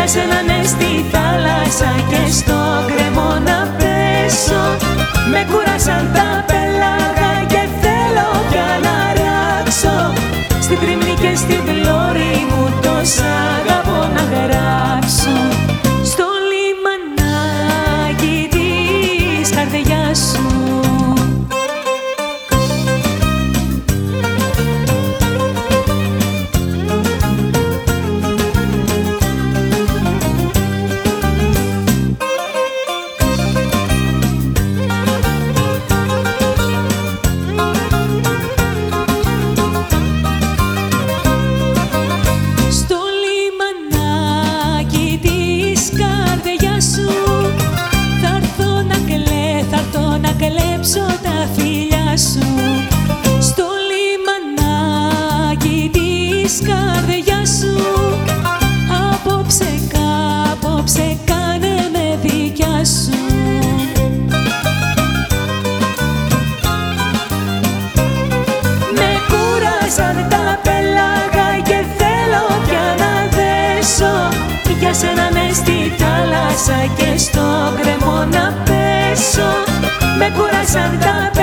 για σένα ναι στη θάλασσα και στο κρεμό να πέσω. Με κούρασαν τα πέλαγα και θέλω πια να ράξω. Στην τριμνή και στην της καρδιάς σου. Απόψε, απόψε κάνε με δικιά σου. Με κούρασαν τα πελάγα και θέλω πια να δέσω. Για σένα ναι στη θάλασσα και στο κρεμό να πέσω. Με κούρασαν τα πελάγα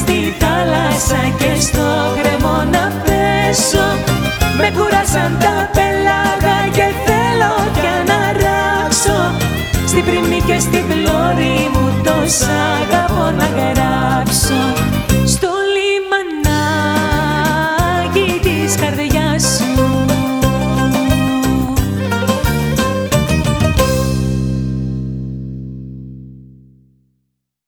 στη θάλασσα και στο γκρεμό να πέσω. Με κουράσαν τα πελάγα και θέλω πια να ράξω Στην πριμνή και στην πλώρη μου τόσα σ' αγαπώ να γράψω.